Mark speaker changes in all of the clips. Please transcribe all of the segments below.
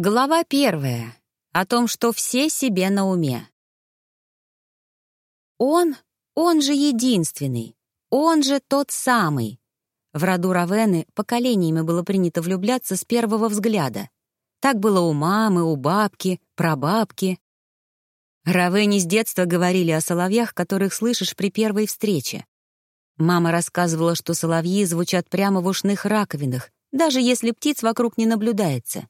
Speaker 1: Глава первая. О том, что все себе на уме. Он, он же единственный, он же тот самый. В роду Равены поколениями было принято влюбляться с первого взгляда. Так было у мамы, у бабки, прабабки. Равене с детства говорили о соловьях, которых слышишь при первой встрече. Мама рассказывала, что соловьи звучат прямо в ушных раковинах, даже если птиц вокруг не наблюдается.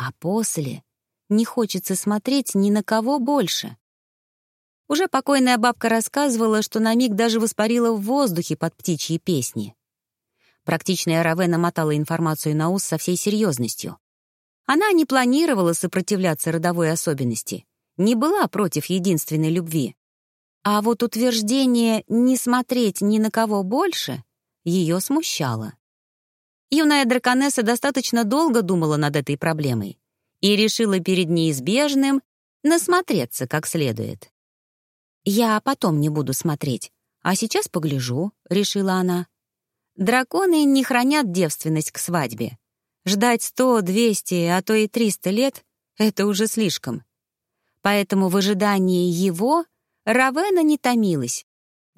Speaker 1: А после не хочется смотреть ни на кого больше. Уже покойная бабка рассказывала, что на миг даже воспарила в воздухе под птичьи песни. Практичная Равена мотала информацию на ус со всей серьезностью. Она не планировала сопротивляться родовой особенности, не была против единственной любви. А вот утверждение «не смотреть ни на кого больше» ее смущало. Юная драконесса достаточно долго думала над этой проблемой и решила перед неизбежным насмотреться как следует. «Я потом не буду смотреть, а сейчас погляжу», — решила она. Драконы не хранят девственность к свадьбе. Ждать сто, двести, а то и триста лет — это уже слишком. Поэтому в ожидании его Равена не томилась,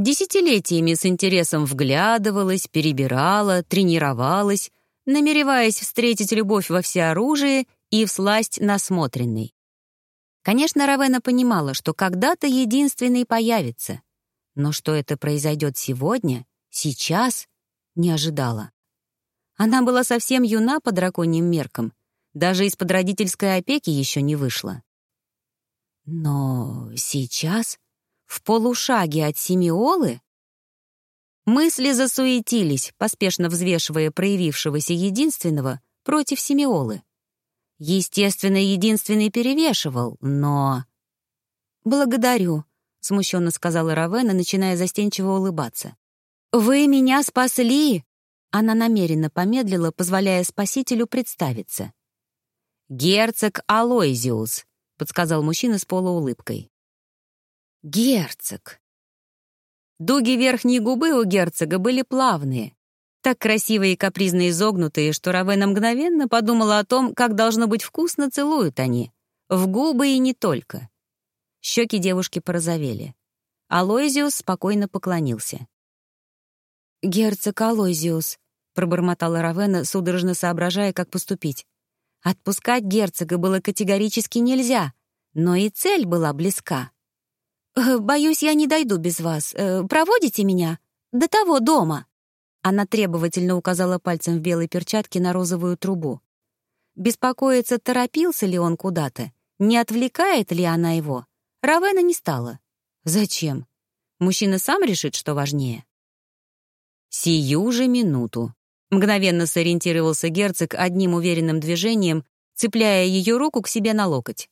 Speaker 1: Десятилетиями с интересом вглядывалась, перебирала, тренировалась, намереваясь встретить любовь во всеоружии и всласть насмотренной. Конечно, Равена понимала, что когда-то единственный появится, но что это произойдет сегодня, сейчас, не ожидала. Она была совсем юна по драконьим меркам, даже из-под родительской опеки еще не вышла. Но сейчас в полушаге от Семиолы? Мысли засуетились, поспешно взвешивая проявившегося единственного против Семиолы. Естественно, единственный перевешивал, но... «Благодарю», — смущенно сказала Равена, начиная застенчиво улыбаться. «Вы меня спасли!» Она намеренно помедлила, позволяя спасителю представиться. «Герцог Алойзиус», — подсказал мужчина с полуулыбкой. Герцог. Дуги верхней губы у герцога были плавные, так красиво и капризно изогнутые, что Равена мгновенно подумала о том, как должно быть вкусно целуют они. В губы и не только. Щеки девушки порозовели. Алойзиус спокойно поклонился. «Герцог Алойзиус», — пробормотала Равена, судорожно соображая, как поступить. Отпускать герцога было категорически нельзя, но и цель была близка. Э, «Боюсь, я не дойду без вас. Э, проводите меня? До того дома». Она требовательно указала пальцем в белой перчатке на розовую трубу. Беспокоиться, торопился ли он куда-то, не отвлекает ли она его, Равена не стала. Зачем? Мужчина сам решит, что важнее. Сию же минуту. Мгновенно сориентировался герцог одним уверенным движением, цепляя ее руку к себе на локоть.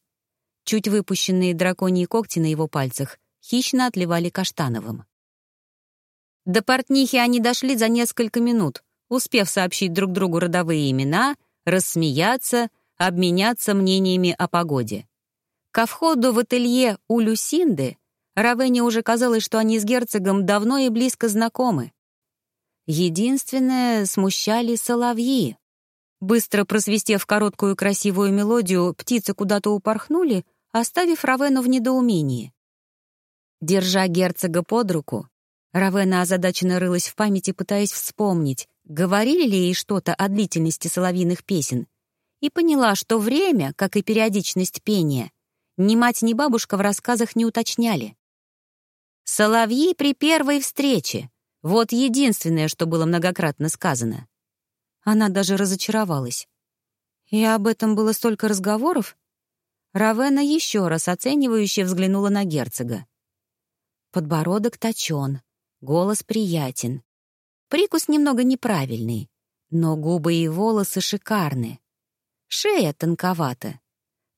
Speaker 1: Чуть выпущенные драконьи когти на его пальцах хищно отливали каштановым. До портнихи они дошли за несколько минут, успев сообщить друг другу родовые имена, рассмеяться, обменяться мнениями о погоде. Ко входу в ателье у Люсинды Равене уже казалось, что они с герцогом давно и близко знакомы. Единственное, смущали соловьи. Быстро просвистев короткую красивую мелодию, птицы куда-то упорхнули, оставив Равену в недоумении. Держа герцога под руку, Равена озадаченно рылась в памяти, пытаясь вспомнить, говорили ли ей что-то о длительности соловьиных песен, и поняла, что время, как и периодичность пения, ни мать, ни бабушка в рассказах не уточняли. «Соловьи при первой встрече» — вот единственное, что было многократно сказано. Она даже разочаровалась. И об этом было столько разговоров? Равена еще раз оценивающе взглянула на герцога. Подбородок точен, голос приятен. Прикус немного неправильный, но губы и волосы шикарны. Шея тонковата.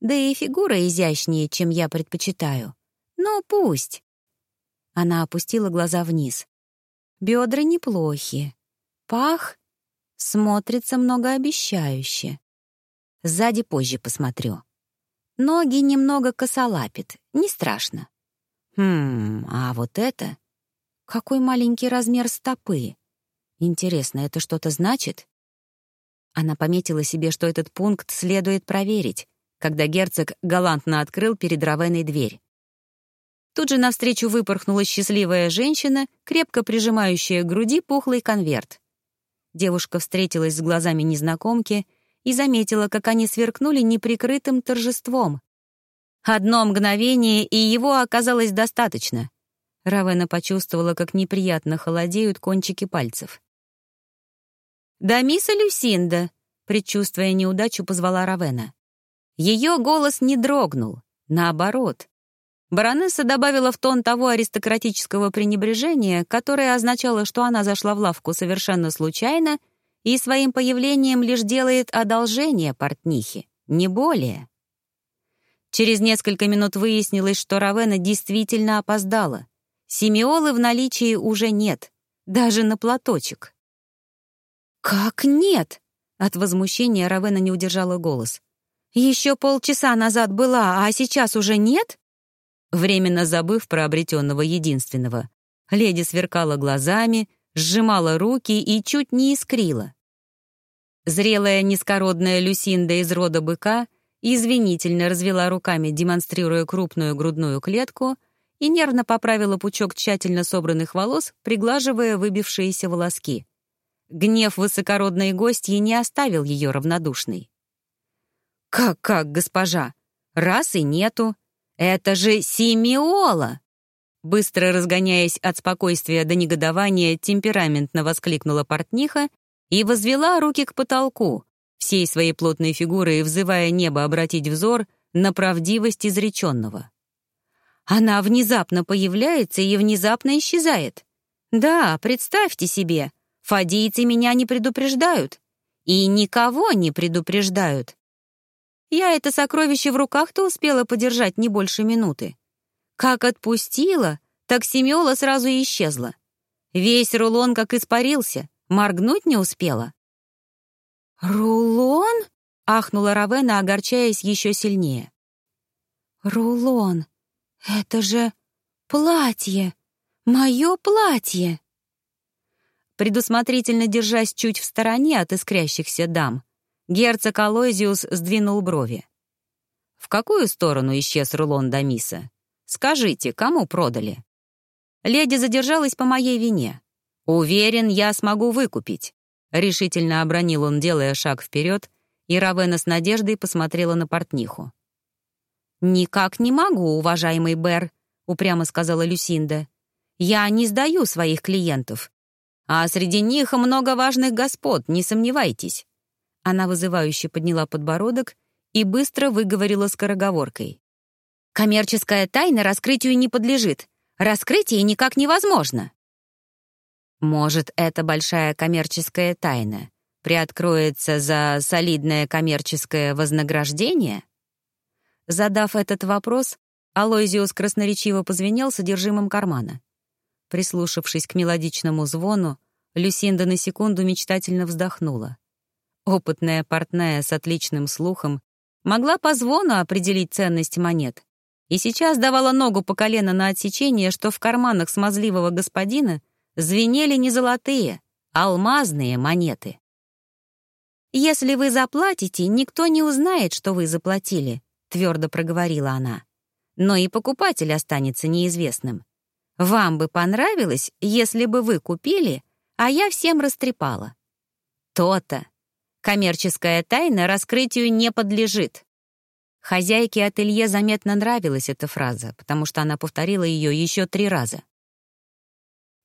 Speaker 1: Да и фигура изящнее, чем я предпочитаю. Но пусть. Она опустила глаза вниз. Бедра неплохи. Пах смотрится многообещающе. Сзади позже посмотрю. Ноги немного косолапит, не страшно. Хм, а вот это... Какой маленький размер стопы. Интересно, это что-то значит? Она пометила себе, что этот пункт следует проверить, когда герцог галантно открыл перед Равеной дверь. Тут же навстречу выпорхнула счастливая женщина, крепко прижимающая к груди пухлый конверт. Девушка встретилась с глазами незнакомки и заметила, как они сверкнули неприкрытым торжеством. Одно мгновение, и его оказалось достаточно. Равена почувствовала, как неприятно холодеют кончики пальцев. «Да, мисс Люсинда», — предчувствуя неудачу, позвала Равена. Ее голос не дрогнул, наоборот. Баронесса добавила в тон того аристократического пренебрежения, которое означало, что она зашла в лавку совершенно случайно и своим появлением лишь делает одолжение портнихе, не более. Через несколько минут выяснилось, что Равена действительно опоздала. Семиолы в наличии уже нет, даже на платочек. «Как нет?» — от возмущения Равена не удержала голос. «Еще полчаса назад была, а сейчас уже нет?» Временно забыв про обретенного единственного, леди сверкала глазами, сжимала руки и чуть не искрила. Зрелая низкородная Люсинда из рода быка извинительно развела руками, демонстрируя крупную грудную клетку, и нервно поправила пучок тщательно собранных волос, приглаживая выбившиеся волоски. Гнев высокородной гостьи не оставил ее равнодушной. «Как-как, госпожа? Раз и нету. Это же Симеола!» Быстро разгоняясь от спокойствия до негодования, темпераментно воскликнула портниха и возвела руки к потолку, всей своей плотной фигурой взывая небо обратить взор на правдивость изреченного. Она внезапно появляется и внезапно исчезает. Да, представьте себе, фадийцы меня не предупреждают. И никого не предупреждают. Я это сокровище в руках-то успела подержать не больше минуты. Как отпустила, так Семёла сразу исчезла. Весь рулон как испарился, моргнуть не успела. «Рулон?» — ахнула Равена, огорчаясь еще сильнее. «Рулон! Это же платье! Мое платье!» Предусмотрительно держась чуть в стороне от искрящихся дам, герцог Алойзиус сдвинул брови. «В какую сторону исчез рулон Дамиса? Скажите, кому продали?» «Леди задержалась по моей вине. Уверен, я смогу выкупить. — решительно обронил он, делая шаг вперед, и Равена с надеждой посмотрела на портниху. «Никак не могу, уважаемый Бэр», — упрямо сказала Люсинда. «Я не сдаю своих клиентов. А среди них много важных господ, не сомневайтесь». Она вызывающе подняла подбородок и быстро выговорила скороговоркой. «Коммерческая тайна раскрытию не подлежит. Раскрытие никак невозможно». Может, это большая коммерческая тайна приоткроется за солидное коммерческое вознаграждение? Задав этот вопрос, Алойзиус красноречиво позвенел содержимым кармана. Прислушавшись к мелодичному звону, Люсинда на секунду мечтательно вздохнула. Опытная портная с отличным слухом могла по звону определить ценность монет и сейчас давала ногу по колено на отсечение, что в карманах смазливого господина звенели не золотые, а алмазные монеты. «Если вы заплатите, никто не узнает, что вы заплатили», — твердо проговорила она. «Но и покупатель останется неизвестным. Вам бы понравилось, если бы вы купили, а я всем растрепала». «То-то. Коммерческая тайна раскрытию не подлежит». Хозяйке ателье заметно нравилась эта фраза, потому что она повторила ее еще три раза.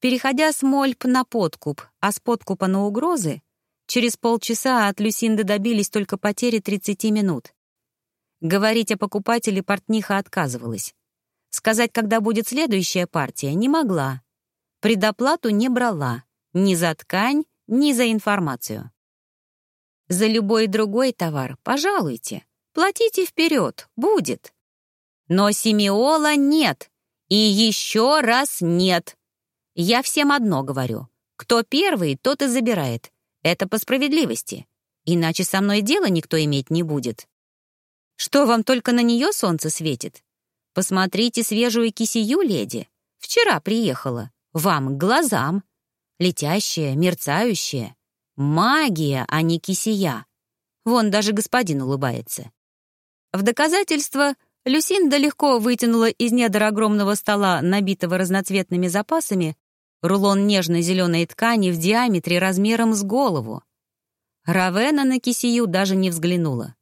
Speaker 1: Переходя с мольп на подкуп, а с подкупа на угрозы, через полчаса от Люсинды добились только потери 30 минут. Говорить о покупателе портниха отказывалась. Сказать, когда будет следующая партия, не могла. Предоплату не брала. Ни за ткань, ни за информацию. За любой другой товар, пожалуйте. Платите вперед, будет. Но Симеола нет. И еще раз нет. Я всем одно говорю. Кто первый, тот и забирает. Это по справедливости. Иначе со мной дело никто иметь не будет. Что, вам только на нее солнце светит? Посмотрите свежую кисию, леди. Вчера приехала. Вам к глазам. Летящая, мерцающая. Магия, а не кисия. Вон даже господин улыбается. В доказательство Люсинда легко вытянула из недр огромного стола, набитого разноцветными запасами, рулон нежно-зеленой ткани в диаметре размером с голову. Равена на кисию даже не взглянула.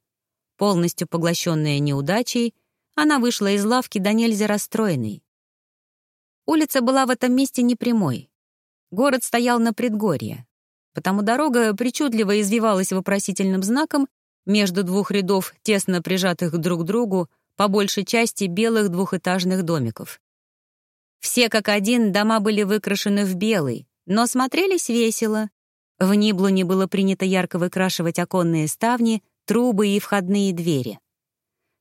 Speaker 1: Полностью поглощенная неудачей, она вышла из лавки до нельзя расстроенной. Улица была в этом месте непрямой. Город стоял на предгорье, потому дорога причудливо извивалась вопросительным знаком между двух рядов, тесно прижатых друг к другу, по большей части белых двухэтажных домиков. Все как один дома были выкрашены в белый, но смотрелись весело. В Ниблуне было принято ярко выкрашивать оконные ставни, трубы и входные двери.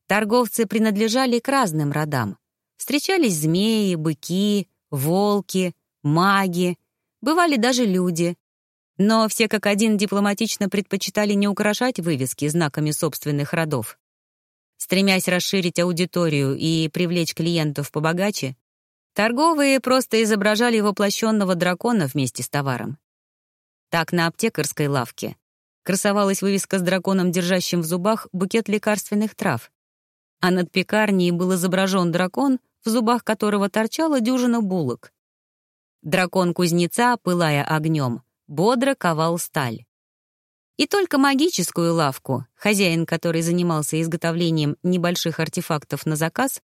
Speaker 1: Торговцы принадлежали к разным родам. Встречались змеи, быки, волки, маги, бывали даже люди. Но все как один дипломатично предпочитали не украшать вывески знаками собственных родов. Стремясь расширить аудиторию и привлечь клиентов побогаче, торговые просто изображали воплощенного дракона вместе с товаром. Так на аптекарской лавке красовалась вывеска с драконом, держащим в зубах букет лекарственных трав, а над пекарней был изображен дракон, в зубах которого торчала дюжина булок. Дракон кузнеца, пылая огнем, бодро ковал сталь. И только магическую лавку, хозяин который занимался изготовлением небольших артефактов на заказ,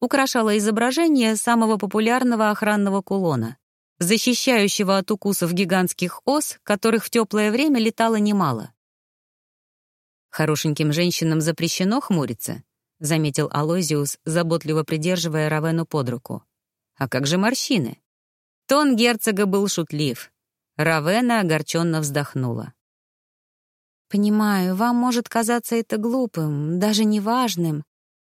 Speaker 1: украшало изображение самого популярного охранного кулона, защищающего от укусов гигантских ос, которых в теплое время летало немало. Хорошеньким женщинам запрещено хмуриться, — заметил Алозиус, заботливо придерживая Равену под руку. «А как же морщины?» Тон герцога был шутлив. Равена огорченно вздохнула. «Понимаю, вам может казаться это глупым, даже неважным,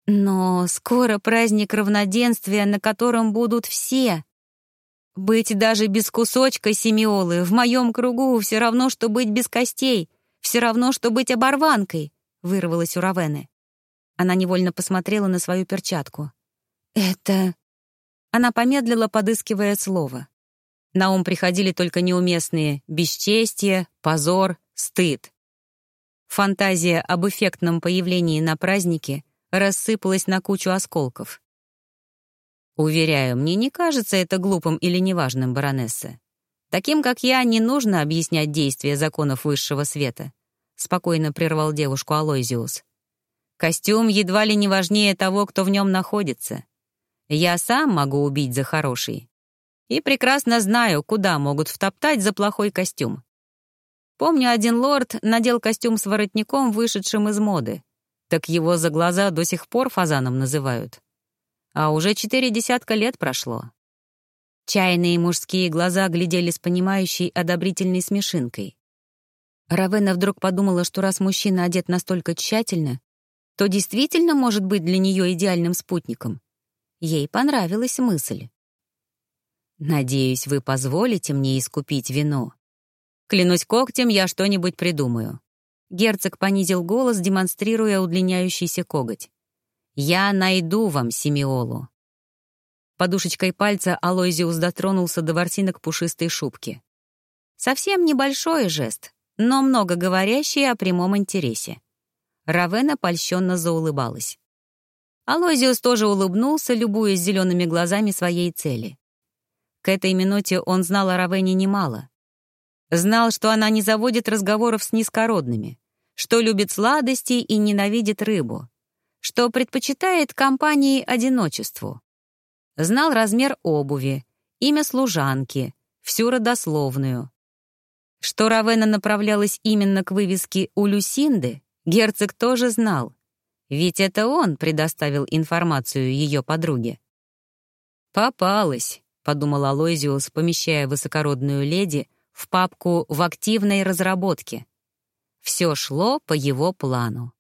Speaker 1: но скоро праздник равноденствия, на котором будут все. Быть даже без кусочка семиолы в моем кругу все равно, что быть без костей, все равно, что быть оборванкой», — вырвалось у Равены. Она невольно посмотрела на свою перчатку. «Это...» Она помедлила, подыскивая слово. На ум приходили только неуместные бесчестие, позор, стыд. Фантазия об эффектном появлении на празднике рассыпалась на кучу осколков. «Уверяю, мне не кажется это глупым или неважным, баронесса. Таким, как я, не нужно объяснять действия законов высшего света», — спокойно прервал девушку Алойзиус. Костюм едва ли не важнее того, кто в нем находится. Я сам могу убить за хороший. И прекрасно знаю, куда могут втоптать за плохой костюм. Помню, один лорд надел костюм с воротником, вышедшим из моды. Так его за глаза до сих пор фазаном называют. А уже четыре десятка лет прошло. Чайные мужские глаза глядели с понимающей одобрительной смешинкой. Равена вдруг подумала, что раз мужчина одет настолько тщательно, то действительно может быть для нее идеальным спутником. Ей понравилась мысль. «Надеюсь, вы позволите мне искупить вину. Клянусь когтем, я что-нибудь придумаю». Герцог понизил голос, демонстрируя удлиняющийся коготь. «Я найду вам Симеолу». Подушечкой пальца Алойзиус дотронулся до ворсинок пушистой шубки. Совсем небольшой жест, но много говорящий о прямом интересе. Равена польщенно заулыбалась. Алозиус тоже улыбнулся, любуясь зелеными глазами своей цели. К этой минуте он знал о Равене немало. Знал, что она не заводит разговоров с низкородными, что любит сладости и ненавидит рыбу, что предпочитает компании одиночеству. Знал размер обуви, имя служанки, всю родословную. Что Равена направлялась именно к вывеске у Люсинды, Герцог тоже знал, ведь это он предоставил информацию ее подруге. «Попалась», — подумал Алойзиус, помещая высокородную леди в папку в активной разработке. Все шло по его плану.